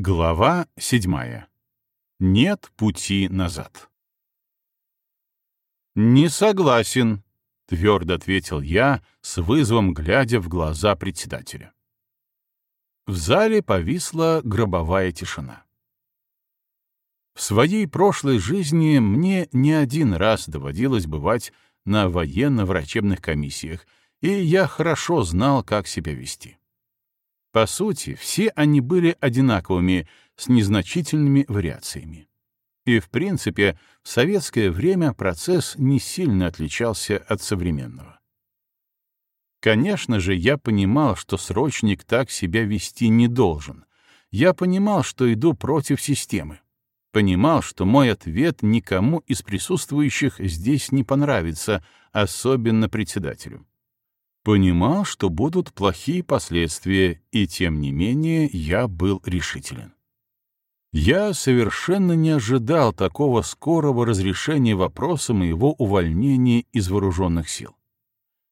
Глава седьмая. Нет пути назад. «Не согласен», — твердо ответил я, с вызовом глядя в глаза председателя. В зале повисла гробовая тишина. В своей прошлой жизни мне не один раз доводилось бывать на военно-врачебных комиссиях, и я хорошо знал, как себя вести. По сути, все они были одинаковыми, с незначительными вариациями. И, в принципе, в советское время процесс не сильно отличался от современного. Конечно же, я понимал, что срочник так себя вести не должен. Я понимал, что иду против системы. Понимал, что мой ответ никому из присутствующих здесь не понравится, особенно председателю. Понимал, что будут плохие последствия, и тем не менее я был решителен. Я совершенно не ожидал такого скорого разрешения вопроса моего увольнения из вооруженных сил.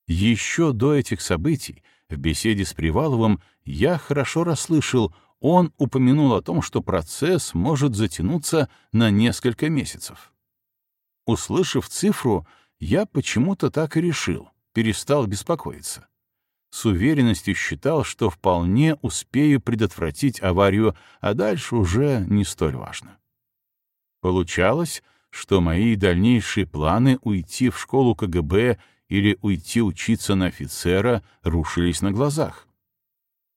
Еще до этих событий, в беседе с Приваловым, я хорошо расслышал, он упомянул о том, что процесс может затянуться на несколько месяцев. Услышав цифру, я почему-то так и решил — перестал беспокоиться. С уверенностью считал, что вполне успею предотвратить аварию, а дальше уже не столь важно. Получалось, что мои дальнейшие планы уйти в школу КГБ или уйти учиться на офицера рушились на глазах.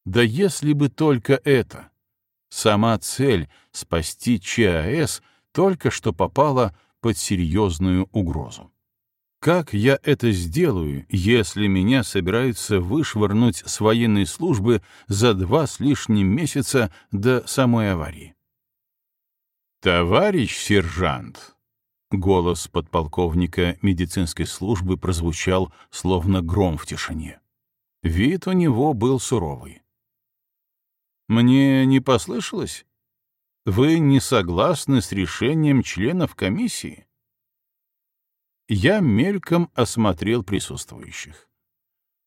Да если бы только это! Сама цель — спасти ЧАЭС только что попала под серьезную угрозу. Как я это сделаю, если меня собираются вышвырнуть с военной службы за два с лишним месяца до самой аварии? «Товарищ сержант!» Голос подполковника медицинской службы прозвучал, словно гром в тишине. Вид у него был суровый. «Мне не послышалось? Вы не согласны с решением членов комиссии?» Я мельком осмотрел присутствующих.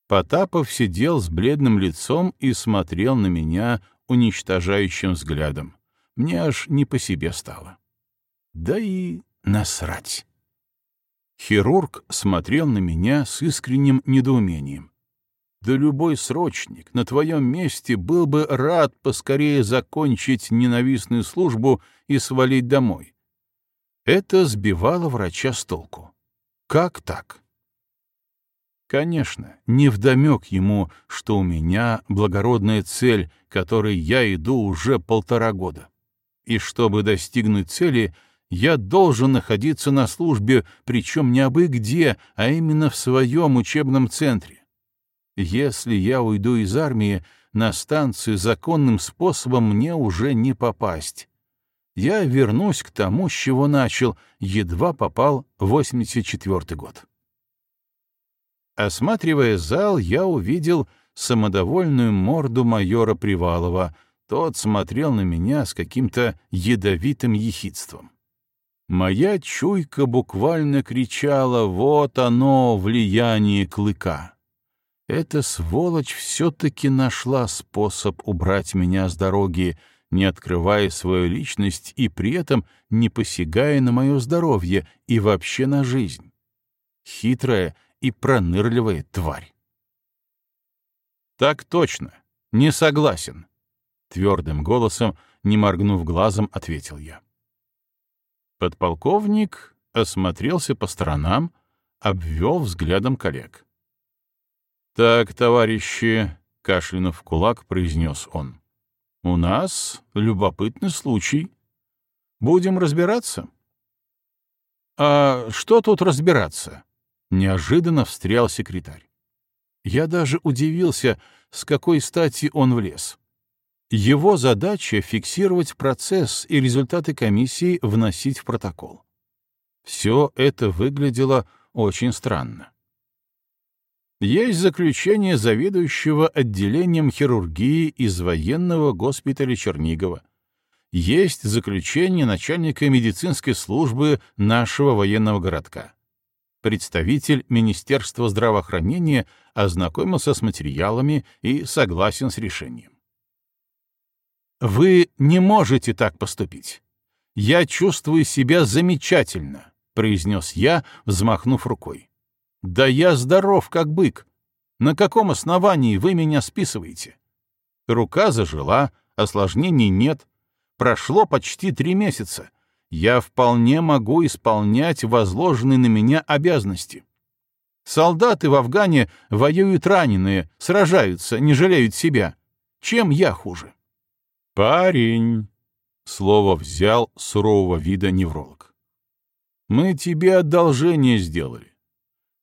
Потапов сидел с бледным лицом и смотрел на меня уничтожающим взглядом. Мне аж не по себе стало. Да и насрать. Хирург смотрел на меня с искренним недоумением. Да любой срочник на твоем месте был бы рад поскорее закончить ненавистную службу и свалить домой. Это сбивало врача с толку. Как так? Конечно, невдомек ему, что у меня благородная цель, которой я иду уже полтора года. И чтобы достигнуть цели, я должен находиться на службе, причем не абы где, а именно в своем учебном центре. Если я уйду из армии, на станцию законным способом мне уже не попасть я вернусь к тому, с чего начал, едва попал в 84 год. Осматривая зал, я увидел самодовольную морду майора Привалова. Тот смотрел на меня с каким-то ядовитым ехидством. Моя чуйка буквально кричала «Вот оно, влияние клыка!» Эта сволочь все-таки нашла способ убрать меня с дороги, не открывая свою личность и при этом не посягая на мое здоровье и вообще на жизнь. Хитрая и пронырливая тварь. «Так точно, не согласен», — твердым голосом, не моргнув глазом, ответил я. Подполковник осмотрелся по сторонам, обвел взглядом коллег. «Так, товарищи», — кашлянув кулак, произнес он, — у нас любопытный случай. Будем разбираться. А что тут разбираться? Неожиданно встрял секретарь. Я даже удивился, с какой стати он влез. Его задача — фиксировать процесс и результаты комиссии вносить в протокол. Все это выглядело очень странно. Есть заключение заведующего отделением хирургии из военного госпиталя Чернигова. Есть заключение начальника медицинской службы нашего военного городка. Представитель Министерства здравоохранения ознакомился с материалами и согласен с решением. Вы не можете так поступить. Я чувствую себя замечательно, произнес я, взмахнув рукой. Да я здоров, как бык. На каком основании вы меня списываете? Рука зажила, осложнений нет. Прошло почти три месяца. Я вполне могу исполнять возложенные на меня обязанности. Солдаты в Афгане воюют раненые, сражаются, не жалеют себя. Чем я хуже? Парень, слово взял сурового вида невролог. Мы тебе одолжение сделали.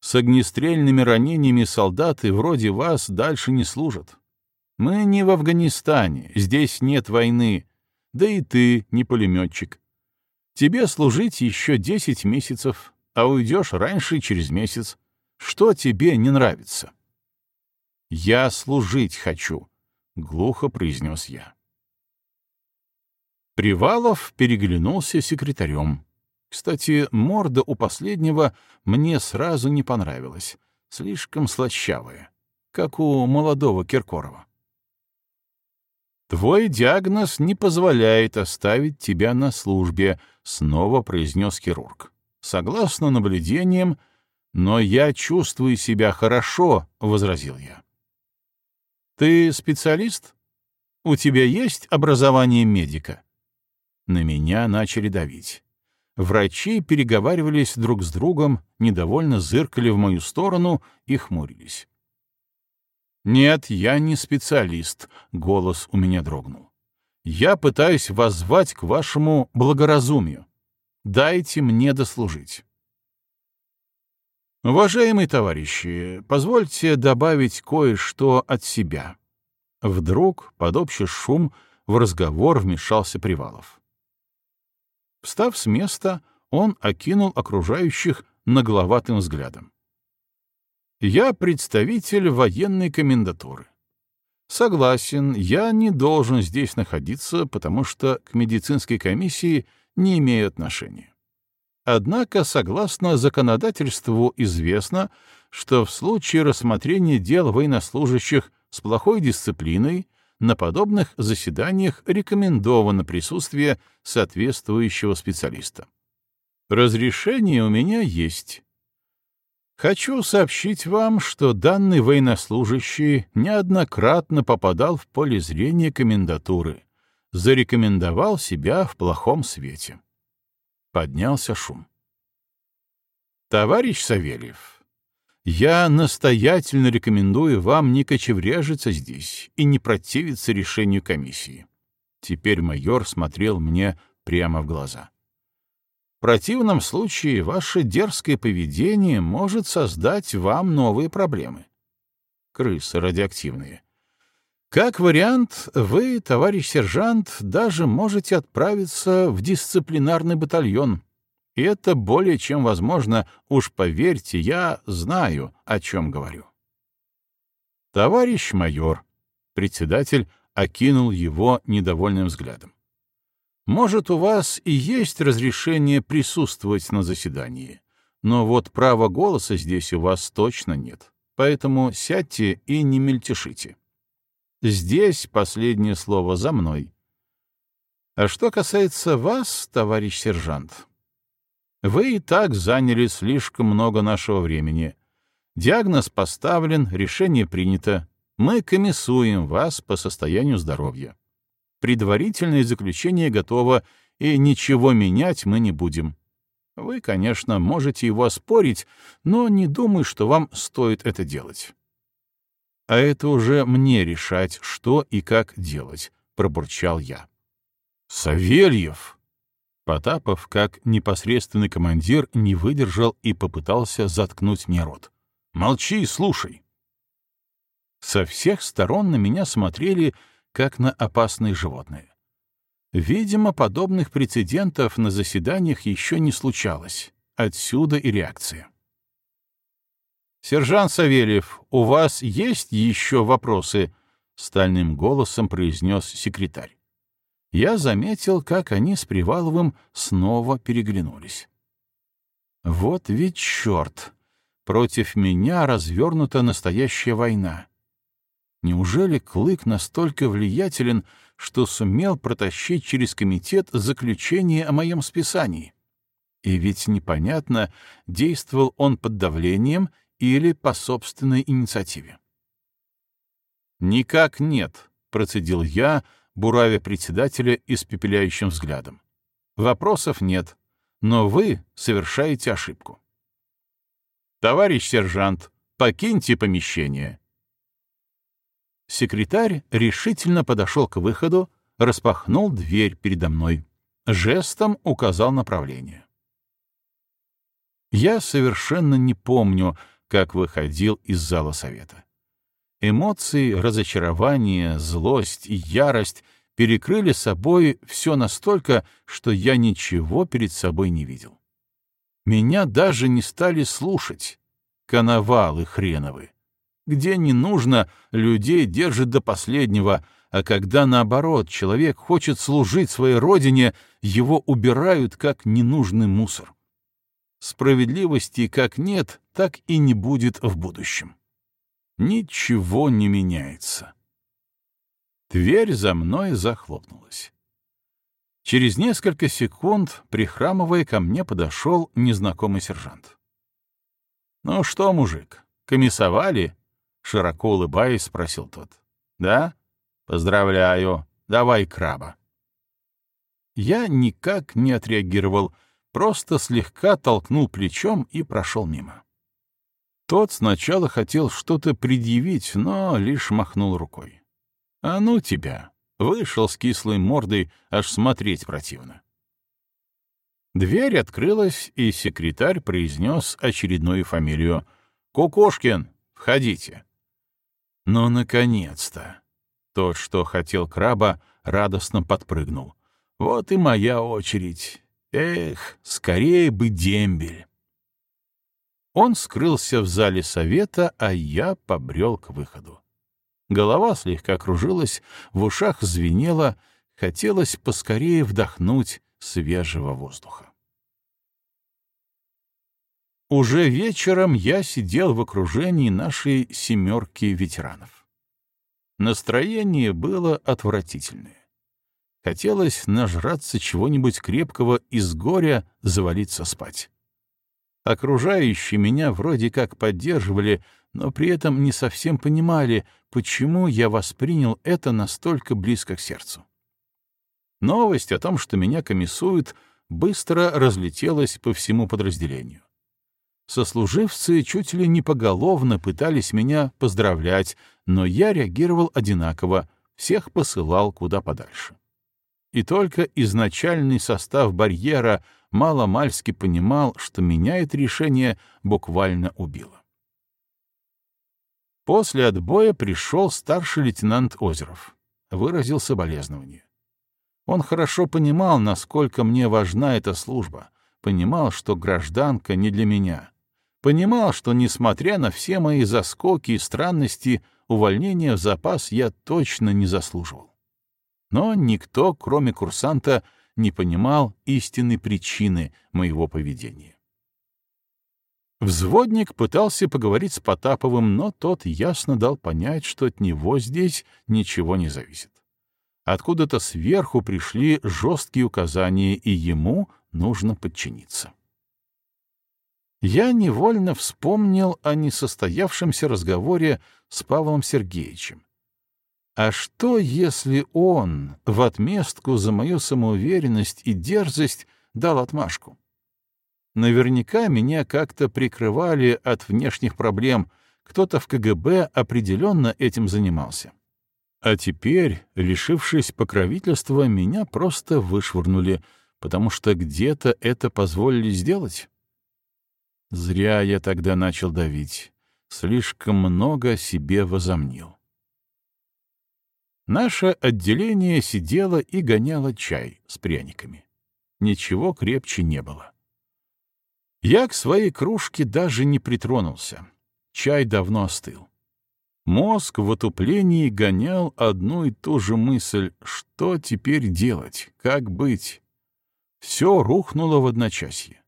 С огнестрельными ранениями солдаты вроде вас дальше не служат. Мы не в Афганистане, здесь нет войны, да и ты не пулеметчик. Тебе служить еще десять месяцев, а уйдешь раньше через месяц. Что тебе не нравится? Я служить хочу, — глухо произнес я. Привалов переглянулся секретарем. Кстати, морда у последнего мне сразу не понравилась, слишком слащавая, как у молодого Киркорова. «Твой диагноз не позволяет оставить тебя на службе», — снова произнес хирург. «Согласно наблюдениям, но я чувствую себя хорошо», — возразил я. «Ты специалист? У тебя есть образование медика?» На меня начали давить. Врачи переговаривались друг с другом, недовольно зыркали в мою сторону и хмурились. «Нет, я не специалист», — голос у меня дрогнул. «Я пытаюсь воззвать к вашему благоразумию. Дайте мне дослужить». Уважаемые товарищи, позвольте добавить кое-что от себя. Вдруг, под общий шум, в разговор вмешался Привалов. Встав с места, он окинул окружающих нагловатым взглядом. Я представитель военной комендатуры. Согласен, я не должен здесь находиться, потому что к медицинской комиссии не имею отношения. Однако, согласно законодательству, известно, что в случае рассмотрения дел военнослужащих с плохой дисциплиной на подобных заседаниях рекомендовано присутствие соответствующего специалиста. Разрешение у меня есть. Хочу сообщить вам, что данный военнослужащий неоднократно попадал в поле зрения комендатуры, зарекомендовал себя в плохом свете. Поднялся шум. «Товарищ Савельев, я настоятельно рекомендую вам не кочевряжиться здесь и не противиться решению комиссии». Теперь майор смотрел мне прямо в глаза. В противном случае ваше дерзкое поведение может создать вам новые проблемы. Крысы радиоактивные. Как вариант, вы, товарищ сержант, даже можете отправиться в дисциплинарный батальон. И это более чем возможно, уж поверьте, я знаю, о чем говорю. Товарищ майор, председатель окинул его недовольным взглядом. Может, у вас и есть разрешение присутствовать на заседании, но вот права голоса здесь у вас точно нет, поэтому сядьте и не мельтешите. Здесь последнее слово за мной. А что касается вас, товарищ сержант, вы и так заняли слишком много нашего времени. Диагноз поставлен, решение принято. Мы комиссуем вас по состоянию здоровья. Предварительное заключение готово, и ничего менять мы не будем. Вы, конечно, можете его оспорить, но не думаю, что вам стоит это делать. А это уже мне решать, что и как делать, пробурчал я. Савельев! Потапов, как непосредственный командир, не выдержал и попытался заткнуть мне рот. Молчи и слушай. Со всех сторон на меня смотрели как на опасные животные. Видимо, подобных прецедентов на заседаниях еще не случалось. Отсюда и реакция. «Сержант Савельев, у вас есть еще вопросы?» — стальным голосом произнес секретарь. Я заметил, как они с Приваловым снова переглянулись. «Вот ведь черт! Против меня развернута настоящая война. Неужели Клык настолько влиятелен, что сумел протащить через комитет заключение о моем списании. И ведь непонятно, действовал он под давлением или по собственной инициативе. «Никак нет», — процедил я, буравя председателя испепеляющим взглядом. «Вопросов нет, но вы совершаете ошибку». «Товарищ сержант, покиньте помещение». Секретарь решительно подошел к выходу, распахнул дверь передо мной, жестом указал направление. Я совершенно не помню, как выходил из зала совета. Эмоции, разочарование, злость и ярость перекрыли собой все настолько, что я ничего перед собой не видел. Меня даже не стали слушать. Коновалы хреновы. Где не нужно, людей держат до последнего, а когда, наоборот, человек хочет служить своей родине, его убирают как ненужный мусор. Справедливости как нет, так и не будет в будущем. Ничего не меняется. Дверь за мной захлопнулась. Через несколько секунд, прихрамывая, ко мне подошел незнакомый сержант. «Ну что, мужик, комиссовали?» — широко улыбаясь, спросил тот. «Да? Поздравляю. Давай краба». Я никак не отреагировал, просто слегка толкнул плечом и прошел мимо. Тот сначала хотел что-то предъявить, но лишь махнул рукой. «А ну тебя!» — вышел с кислой мордой, аж смотреть противно. Дверь открылась, и секретарь произнес очередную фамилию. «Кукушкин, входите!» «Ну, наконец-то!» Тот, что хотел краба, радостно подпрыгнул. «Вот и моя очередь! Эх, скорее бы дембель!» Он скрылся в зале совета, а я побрел к выходу. Голова слегка кружилась, в ушах звенело, хотелось поскорее вдохнуть свежего воздуха. Уже вечером я сидел в окружении нашей семерки ветеранов. Настроение было отвратительное. Хотелось нажраться чего-нибудь крепкого и с горя завалиться спать. Окружающие меня вроде как поддерживали, но при этом не совсем понимали, почему я воспринял это настолько близко к сердцу. Новость о том, что меня комиссуют, быстро разлетелась по всему подразделению. Сослуживцы чуть ли не поголовно пытались меня поздравлять, но я реагировал одинаково, всех посылал куда подальше. И только изначальный состав барьера — мало-мальски понимал, что меня это решение буквально убило. После отбоя пришел старший лейтенант Озеров. Выразил соболезнование. Он хорошо понимал, насколько мне важна эта служба, понимал, что гражданка не для меня, понимал, что, несмотря на все мои заскоки и странности, увольнения в запас я точно не заслуживал. Но никто, кроме курсанта, не понимал истинной причины моего поведения. Взводник пытался поговорить с Потаповым, но тот ясно дал понять, что от него здесь ничего не зависит. Откуда-то сверху пришли жесткие указания, и ему нужно подчиниться. Я невольно вспомнил о несостоявшемся разговоре с Павлом Сергеевичем, а что, если он в отместку за мою самоуверенность и дерзость дал отмашку? Наверняка меня как-то прикрывали от внешних проблем, кто-то в КГБ определенно этим занимался. А теперь, лишившись покровительства, меня просто вышвырнули, потому что где-то это позволили сделать. Зря я тогда начал давить. Слишком много себе возомнил. Наше отделение сидело и гоняло чай с пряниками. Ничего крепче не было. Я к своей кружке даже не притронулся. Чай давно остыл. Мозг в отуплении гонял одну и ту же мысль, что теперь делать, как быть. Все рухнуло в одночасье.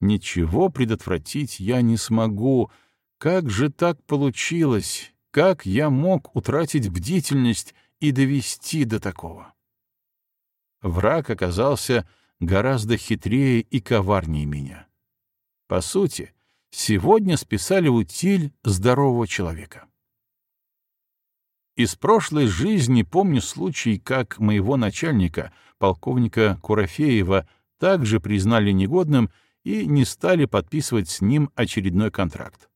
Ничего предотвратить я не смогу. Как же так получилось? Как я мог утратить бдительность и довести до такого. Враг оказался гораздо хитрее и коварнее меня. По сути, сегодня списали утиль здорового человека. Из прошлой жизни помню случай, как моего начальника, полковника Курофеева, также признали негодным и не стали подписывать с ним очередной контракт.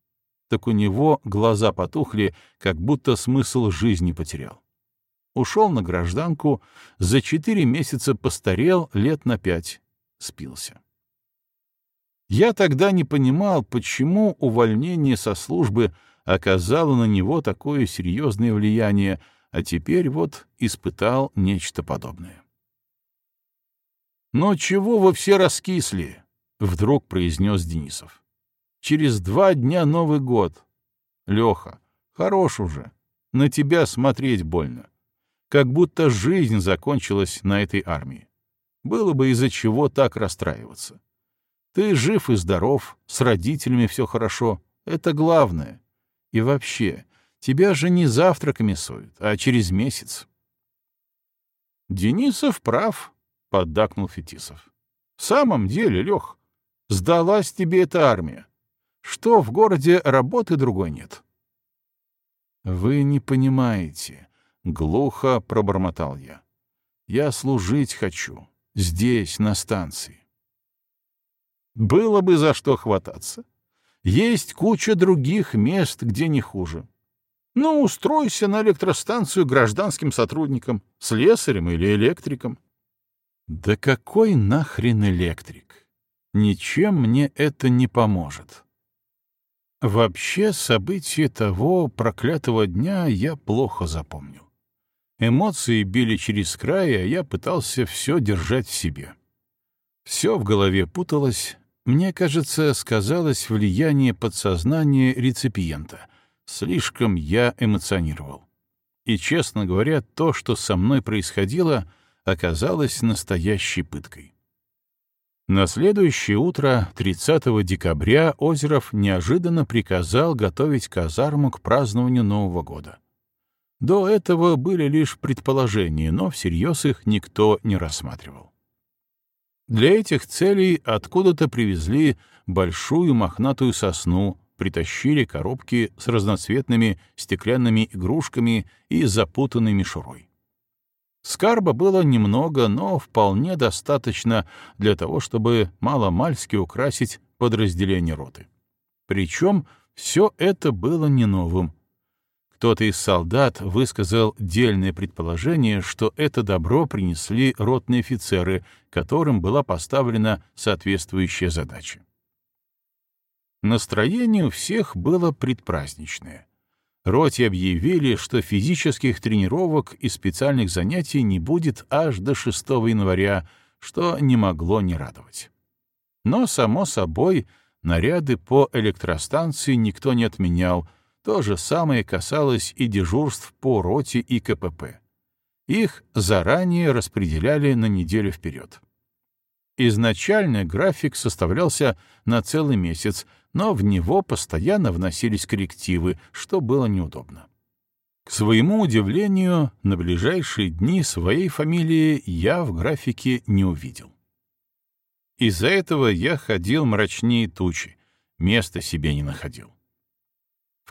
Так у него глаза потухли, как будто смысл жизни потерял. Ушел на гражданку, за четыре месяца постарел лет на пять, спился. Я тогда не понимал, почему увольнение со службы оказало на него такое серьезное влияние, а теперь вот испытал нечто подобное. «Но чего вы все раскисли?» — вдруг произнес Денисов. «Через два дня Новый год. Леха, хорош уже. На тебя смотреть больно. Как будто жизнь закончилась на этой армии. Было бы из-за чего так расстраиваться. Ты жив и здоров, с родителями все хорошо. Это главное. И вообще, тебя же не завтра комиссуют, а через месяц. Денисов прав, — поддакнул Фетисов. В самом деле, Лех, сдалась тебе эта армия. Что в городе работы другой нет? Вы не понимаете, — глухо пробормотал я. Я служить хочу, здесь, на станции. Было бы за что хвататься. Есть куча других мест, где не хуже. Ну, устройся на электростанцию гражданским сотрудником, слесарем или электриком. Да какой нахрен электрик? Ничем мне это не поможет. Вообще, события того проклятого дня я плохо запомнил. Эмоции били через край, а я пытался все держать в себе. Все в голове путалось, мне кажется, сказалось влияние подсознания реципиента. Слишком я эмоционировал. И, честно говоря, то, что со мной происходило, оказалось настоящей пыткой. На следующее утро, 30 декабря, Озеров неожиданно приказал готовить казарму к празднованию Нового года. До этого были лишь предположения, но всерьез их никто не рассматривал. Для этих целей откуда-то привезли большую мохнатую сосну, притащили коробки с разноцветными стеклянными игрушками и запутанной мишурой. Скарба было немного, но вполне достаточно для того, чтобы маломальски украсить подразделение роты. Причем все это было не новым, кто-то из солдат высказал дельное предположение, что это добро принесли ротные офицеры, которым была поставлена соответствующая задача. Настроение у всех было предпраздничное. Роте объявили, что физических тренировок и специальных занятий не будет аж до 6 января, что не могло не радовать. Но, само собой, наряды по электростанции никто не отменял — то же самое касалось и дежурств по роте и КПП. Их заранее распределяли на неделю вперед. Изначально график составлялся на целый месяц, но в него постоянно вносились коррективы, что было неудобно. К своему удивлению, на ближайшие дни своей фамилии я в графике не увидел. Из-за этого я ходил мрачнее тучи, места себе не находил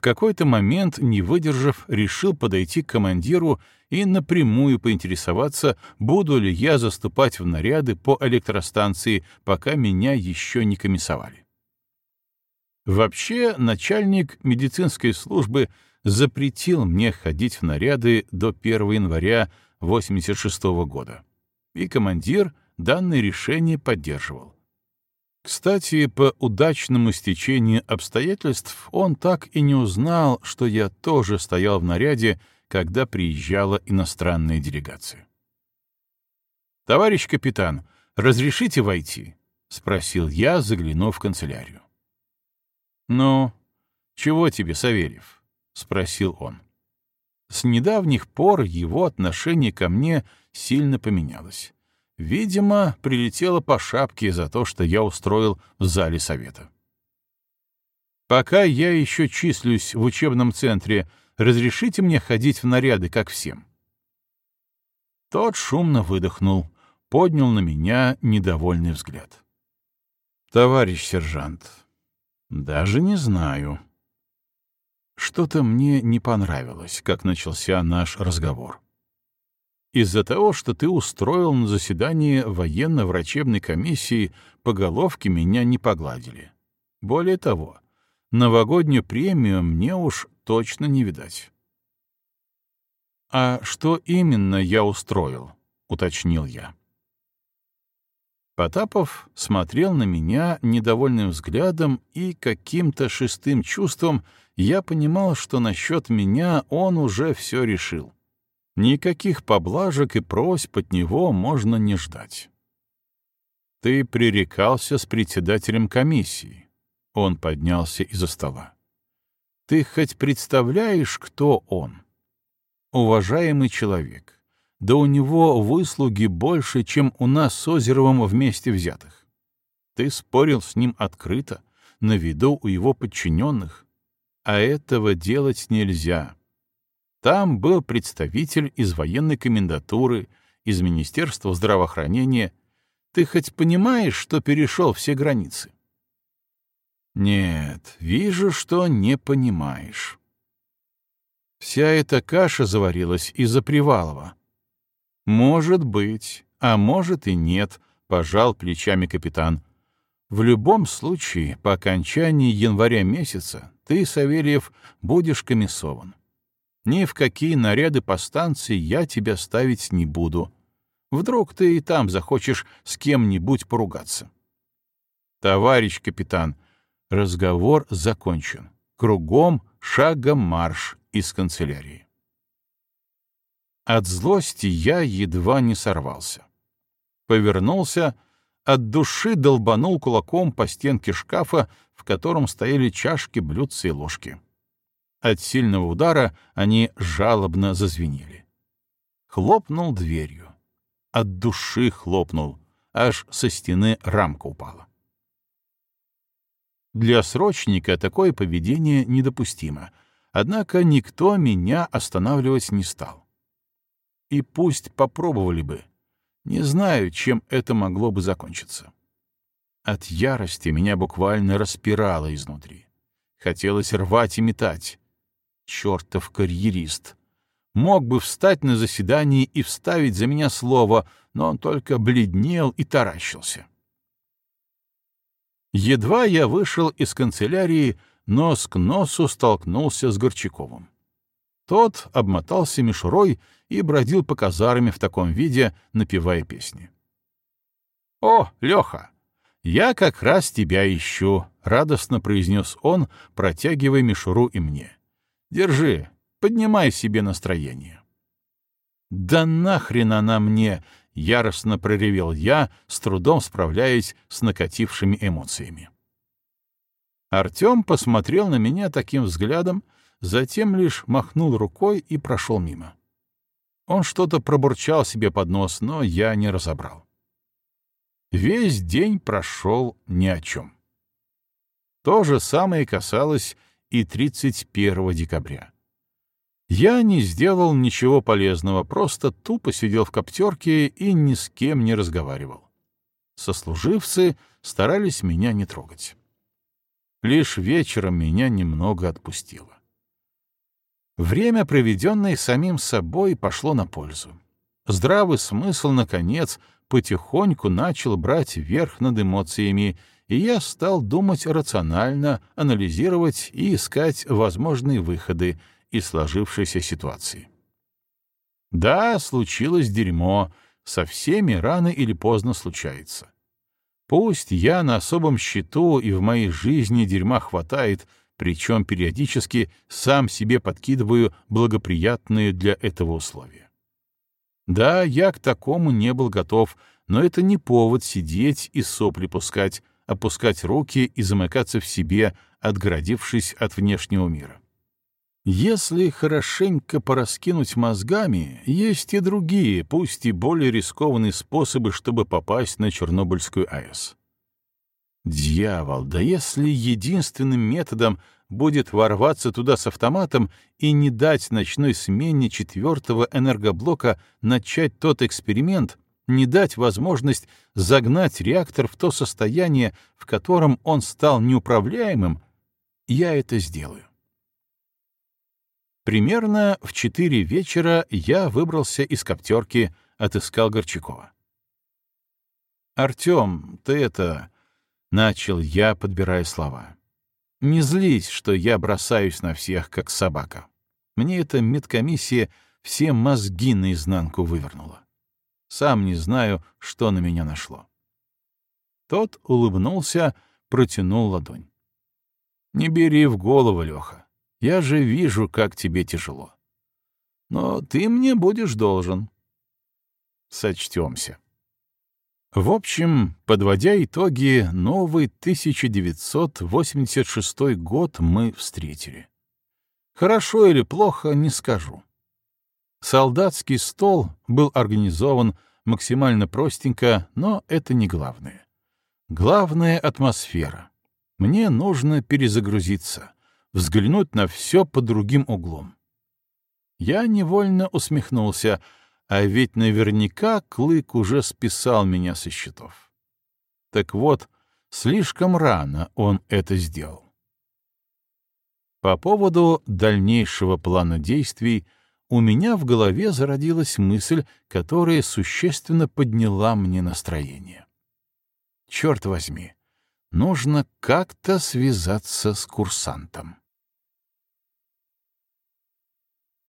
какой-то момент, не выдержав, решил подойти к командиру и напрямую поинтересоваться, буду ли я заступать в наряды по электростанции, пока меня еще не комиссовали. Вообще, начальник медицинской службы запретил мне ходить в наряды до 1 января 86 года, и командир данное решение поддерживал. Кстати, по удачному стечению обстоятельств он так и не узнал, что я тоже стоял в наряде, когда приезжала иностранная делегация. «Товарищ капитан, разрешите войти?» — спросил я, заглянув в канцелярию. «Ну, чего тебе, Савельев?» — спросил он. С недавних пор его отношение ко мне сильно поменялось. Видимо, прилетело по шапке за то, что я устроил в зале совета. Пока я еще числюсь в учебном центре, разрешите мне ходить в наряды, как всем. Тот шумно выдохнул, поднял на меня недовольный взгляд. «Товарищ сержант, даже не знаю». Что-то мне не понравилось, как начался наш разговор. Из-за того, что ты устроил на заседании военно-врачебной комиссии, по головке меня не погладили. Более того, новогоднюю премию мне уж точно не видать. «А что именно я устроил?» — уточнил я. Потапов смотрел на меня недовольным взглядом, и каким-то шестым чувством я понимал, что насчет меня он уже все решил. Никаких поблажек и просьб от него можно не ждать. Ты пререкался с председателем комиссии. Он поднялся из-за стола. Ты хоть представляешь, кто он? Уважаемый человек. Да у него выслуги больше, чем у нас с Озеровым вместе взятых. Ты спорил с ним открыто, на виду у его подчиненных. А этого делать нельзя. Там был представитель из военной комендатуры, из Министерства здравоохранения. Ты хоть понимаешь, что перешел все границы? Нет, вижу, что не понимаешь. Вся эта каша заварилась из-за Привалова. Может быть, а может и нет, пожал плечами капитан. В любом случае, по окончании января месяца ты, Савельев, будешь комиссован. Ни в какие наряды по станции я тебя ставить не буду. Вдруг ты и там захочешь с кем-нибудь поругаться. Товарищ капитан, разговор закончен. Кругом шагом марш из канцелярии. От злости я едва не сорвался. Повернулся, от души долбанул кулаком по стенке шкафа, в котором стояли чашки, блюдца и ложки. От сильного удара они жалобно зазвенели. Хлопнул дверью. От души хлопнул, аж со стены рамка упала. Для срочника такое поведение недопустимо, однако никто меня останавливать не стал. И пусть попробовали бы. Не знаю, чем это могло бы закончиться. От ярости меня буквально распирало изнутри. Хотелось рвать и метать, Чертов карьерист. Мог бы встать на заседании и вставить за меня слово, но он только бледнел и таращился. Едва я вышел из канцелярии, нос к носу столкнулся с Горчаковым. Тот обмотался мишурой и бродил по казарме в таком виде, напевая песни. «О, Леха, я как раз тебя ищу», — радостно произнес он, протягивая мишуру и мне. Держи, поднимай себе настроение. «Да нахрен она мне!» — яростно проревел я, с трудом справляясь с накатившими эмоциями. Артем посмотрел на меня таким взглядом, затем лишь махнул рукой и прошел мимо. Он что-то пробурчал себе под нос, но я не разобрал. Весь день прошел ни о чем. То же самое касалось и 31 декабря. Я не сделал ничего полезного, просто тупо сидел в коптерке и ни с кем не разговаривал. Сослуживцы старались меня не трогать. Лишь вечером меня немного отпустило. Время, проведенное самим собой, пошло на пользу. Здравый смысл, наконец, потихоньку начал брать верх над эмоциями, и я стал думать рационально, анализировать и искать возможные выходы из сложившейся ситуации. Да, случилось дерьмо, со всеми рано или поздно случается. Пусть я на особом счету и в моей жизни дерьма хватает, причем периодически сам себе подкидываю благоприятные для этого условия. Да, я к такому не был готов, но это не повод сидеть и сопли пускать, опускать руки и замыкаться в себе, отгородившись от внешнего мира. Если хорошенько пораскинуть мозгами, есть и другие, пусть и более рискованные способы, чтобы попасть на Чернобыльскую АЭС. Дьявол, да если единственным методом будет ворваться туда с автоматом и не дать ночной смене четвертого энергоблока начать тот эксперимент, не дать возможность загнать реактор в то состояние, в котором он стал неуправляемым, я это сделаю. Примерно в четыре вечера я выбрался из коптерки, отыскал Горчакова. «Артем, ты это...» — начал я, подбирая слова. «Не злись, что я бросаюсь на всех, как собака. Мне эта медкомиссия все мозги наизнанку вывернула. Сам не знаю, что на меня нашло». Тот улыбнулся, протянул ладонь. «Не бери в голову, Леха. Я же вижу, как тебе тяжело. Но ты мне будешь должен. Сочтемся. В общем, подводя итоги, новый 1986 год мы встретили. Хорошо или плохо, не скажу. Солдатский стол был организован максимально простенько, но это не главное. Главная — атмосфера. Мне нужно перезагрузиться, взглянуть на все под другим углом. Я невольно усмехнулся — а ведь наверняка Клык уже списал меня со счетов. Так вот, слишком рано он это сделал. По поводу дальнейшего плана действий у меня в голове зародилась мысль, которая существенно подняла мне настроение. Черт возьми, нужно как-то связаться с курсантом.